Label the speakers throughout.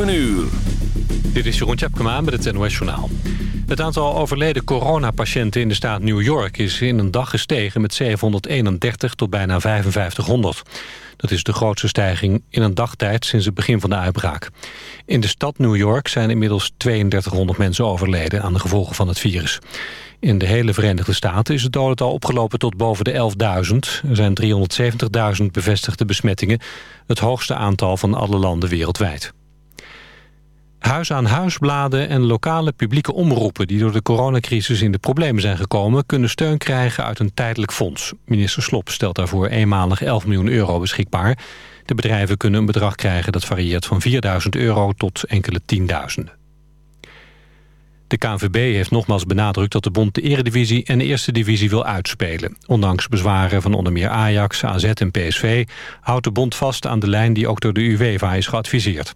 Speaker 1: 7 uur.
Speaker 2: Dit is Jeroen Tjepkema met het NOS Journaal. Het aantal overleden coronapatiënten in de staat New York... is in een dag gestegen met 731 tot bijna 5500. Dat is de grootste stijging in een dagtijd sinds het begin van de uitbraak. In de stad New York zijn inmiddels 3200 mensen overleden... aan de gevolgen van het virus. In de hele Verenigde Staten is het dodental opgelopen tot boven de 11.000. Er zijn 370.000 bevestigde besmettingen. Het hoogste aantal van alle landen wereldwijd. Huis-aan-huisbladen en lokale publieke omroepen... die door de coronacrisis in de problemen zijn gekomen... kunnen steun krijgen uit een tijdelijk fonds. Minister Slop stelt daarvoor eenmalig 11 miljoen euro beschikbaar. De bedrijven kunnen een bedrag krijgen dat varieert van 4.000 euro tot enkele tienduizenden. De KNVB heeft nogmaals benadrukt dat de bond de eredivisie en de eerste divisie wil uitspelen. Ondanks bezwaren van onder meer Ajax, AZ en PSV houdt de bond vast aan de lijn die ook door de UEFA is geadviseerd.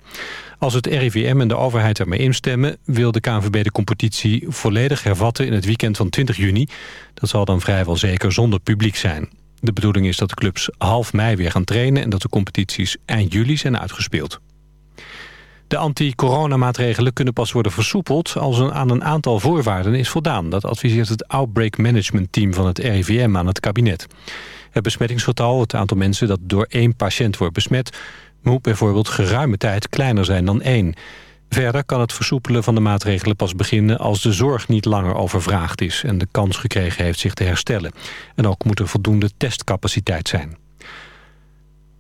Speaker 2: Als het RIVM en de overheid ermee instemmen... wil de KNVB de competitie volledig hervatten in het weekend van 20 juni. Dat zal dan vrijwel zeker zonder publiek zijn. De bedoeling is dat de clubs half mei weer gaan trainen... en dat de competities eind juli zijn uitgespeeld. De anti-coronamaatregelen kunnen pas worden versoepeld... als er aan een aantal voorwaarden is voldaan. Dat adviseert het Outbreak Management Team van het RIVM aan het kabinet. Het besmettingsgetal, het aantal mensen dat door één patiënt wordt besmet moet bijvoorbeeld geruime tijd kleiner zijn dan één. Verder kan het versoepelen van de maatregelen pas beginnen als de zorg niet langer overvraagd is en de kans gekregen heeft zich te herstellen. En ook moet er voldoende testcapaciteit zijn.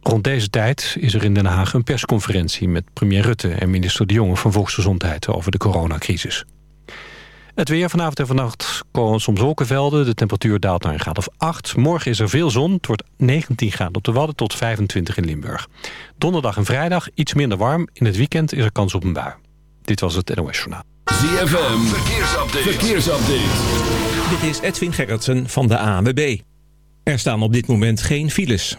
Speaker 2: Rond deze tijd is er in Den Haag een persconferentie met premier Rutte en minister De Jonge van Volksgezondheid over de coronacrisis. Het weer vanavond en vannacht komen soms wolkenvelden. De temperatuur daalt naar een graad of 8. Morgen is er veel zon. Het wordt 19 graden op de Wadden tot 25 in Limburg. Donderdag en vrijdag iets minder warm. In het weekend is er kans op een bui. Dit was het NOS Journaal.
Speaker 1: ZFM, verkeersupdate. verkeersupdate.
Speaker 3: Dit is Edwin Gerritsen van de ANWB. Er staan op dit moment geen files.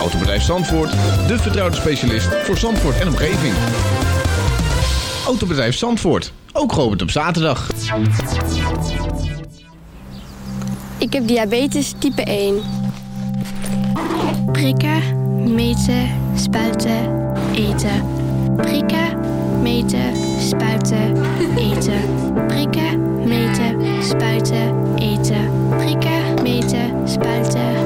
Speaker 4: Autobedrijf Zandvoort, de vertrouwde specialist voor Zandvoort en omgeving. Autobedrijf Zandvoort, ook geopend op zaterdag.
Speaker 5: Ik heb diabetes type 1. Prikken, meten, spuiten, eten. Prikken, meten, spuiten, eten. Prikken, meten, spuiten, eten. Prikken, meten, spuiten,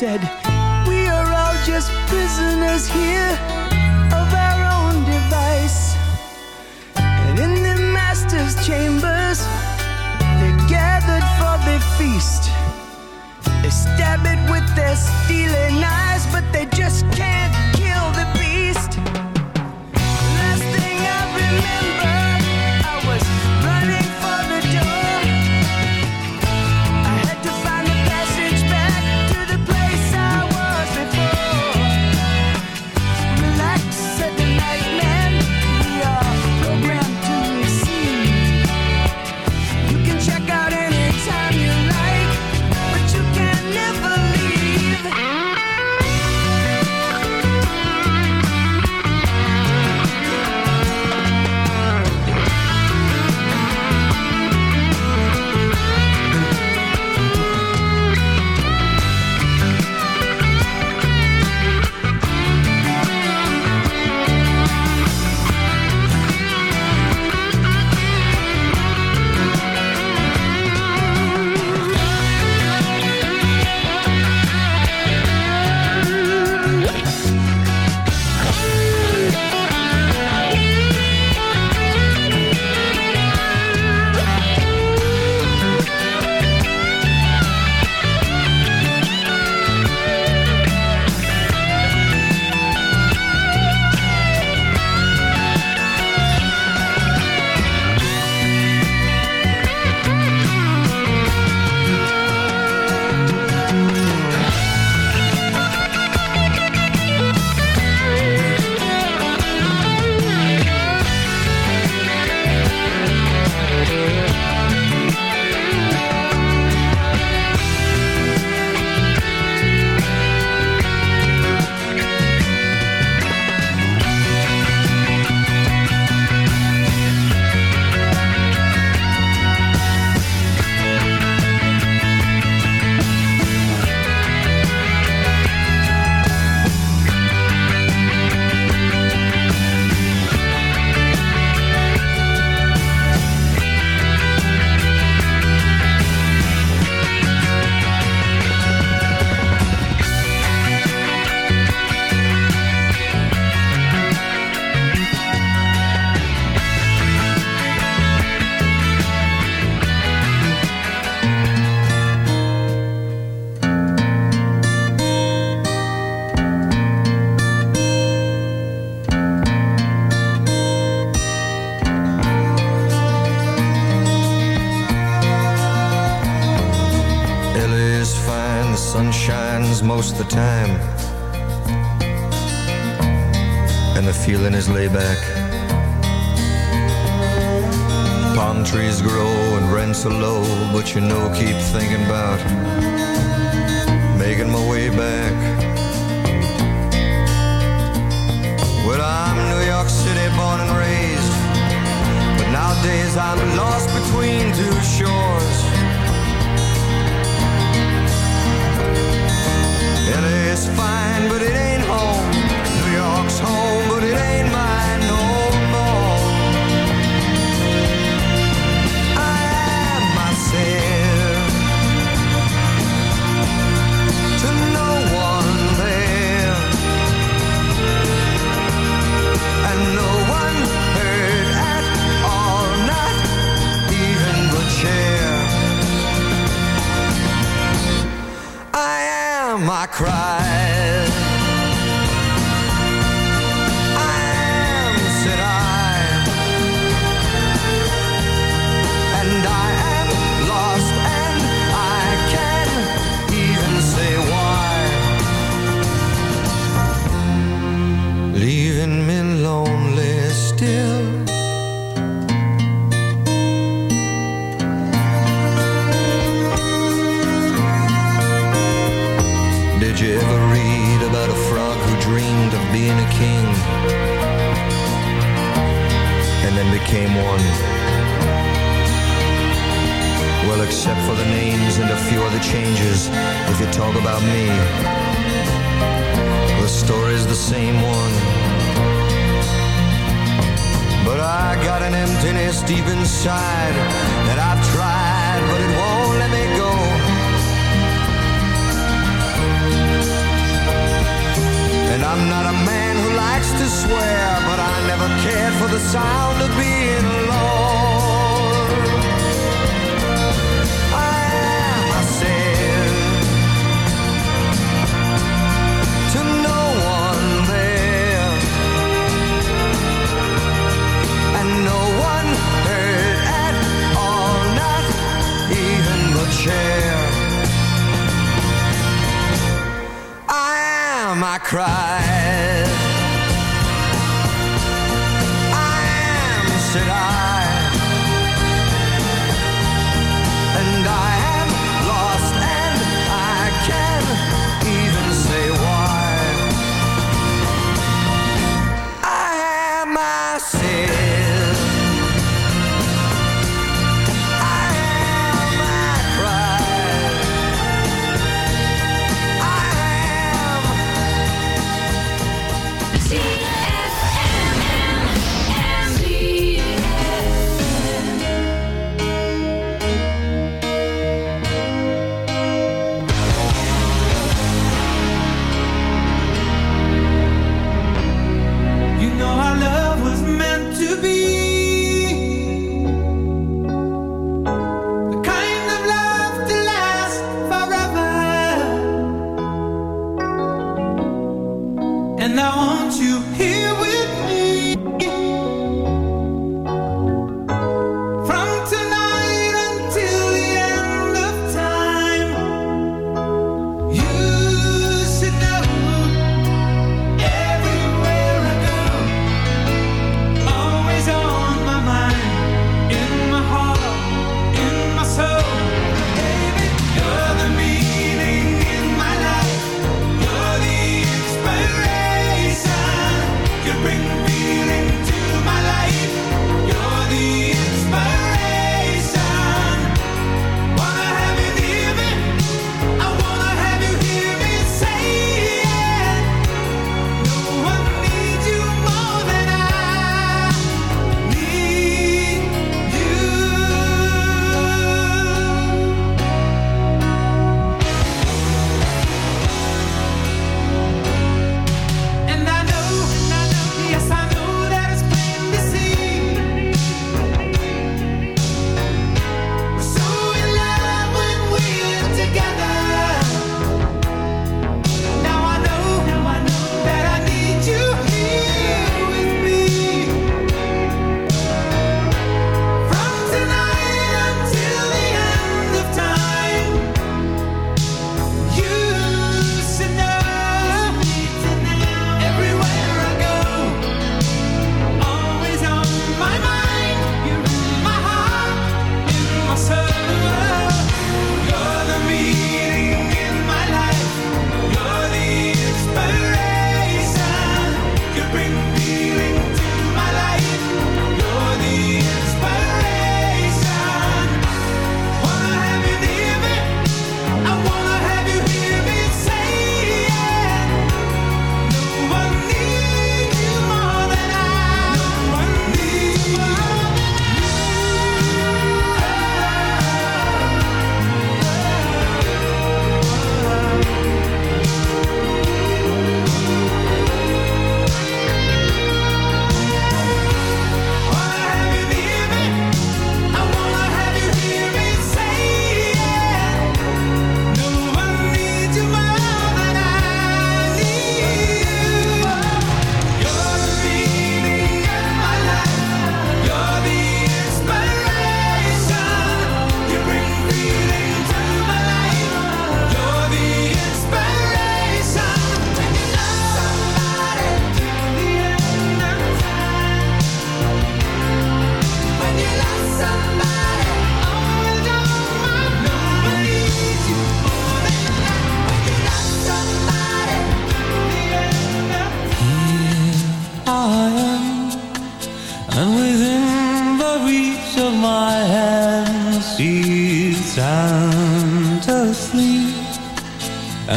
Speaker 6: Said, "We are all just prisoners here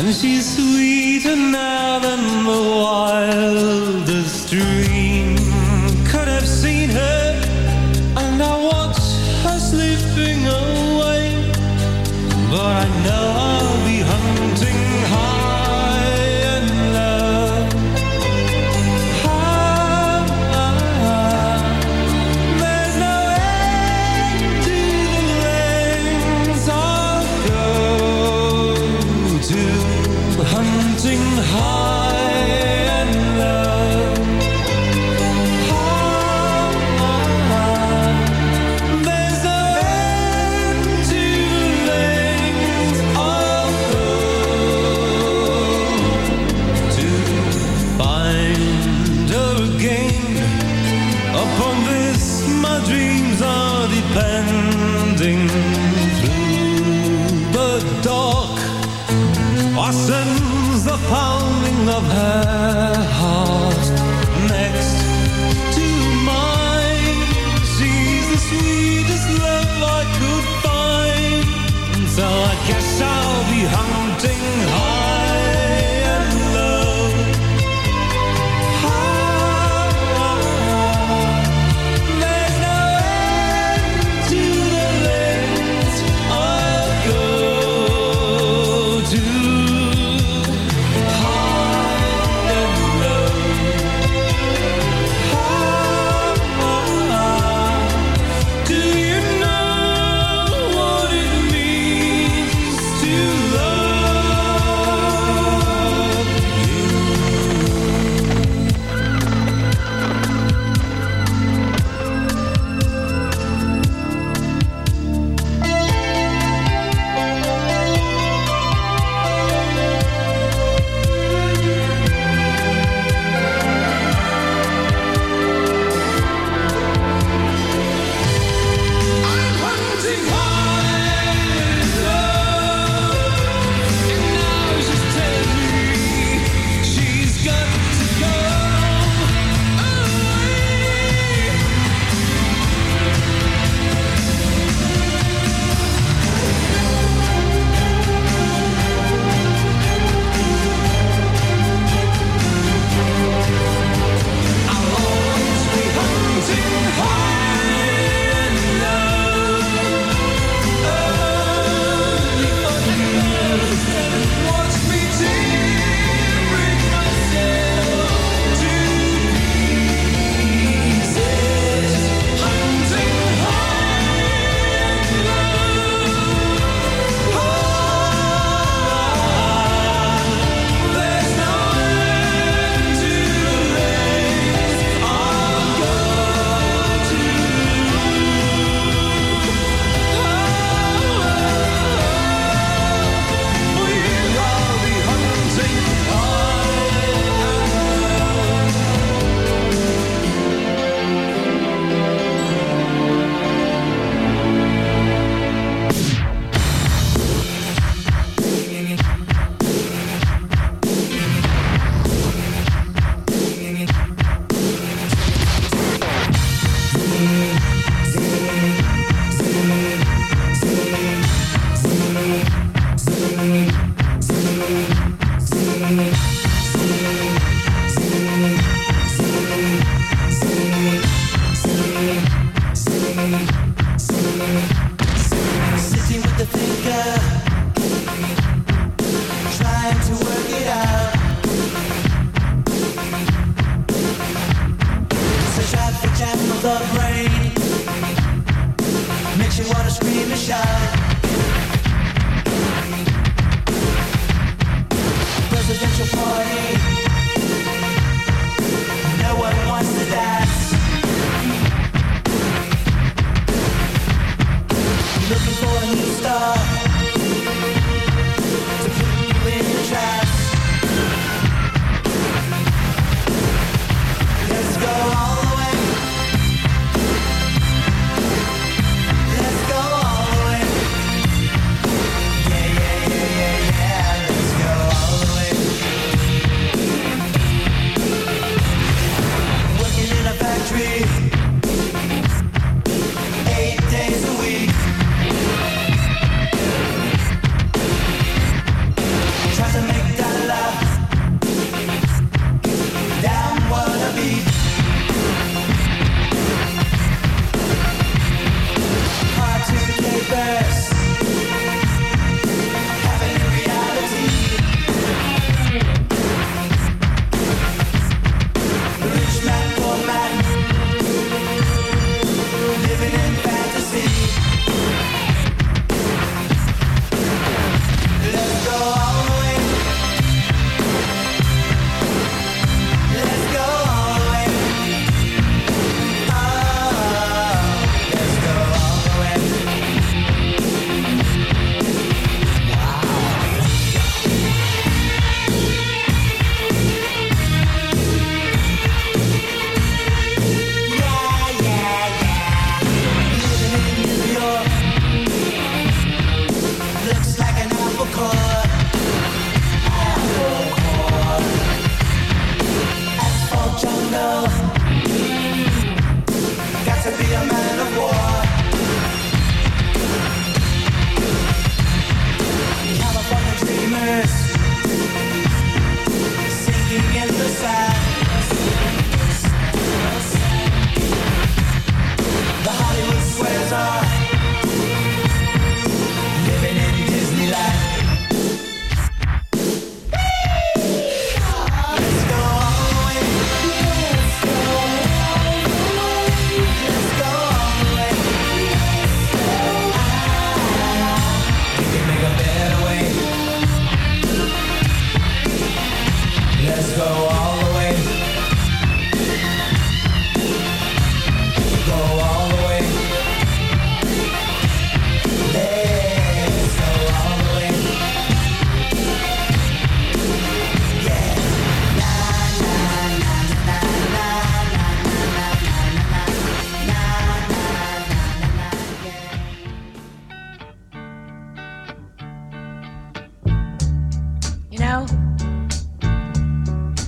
Speaker 6: and
Speaker 7: she's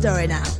Speaker 8: story now.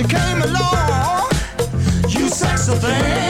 Speaker 9: you came along, you sexy thing.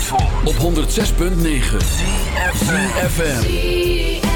Speaker 8: Zandvoort, op 106.9 FM.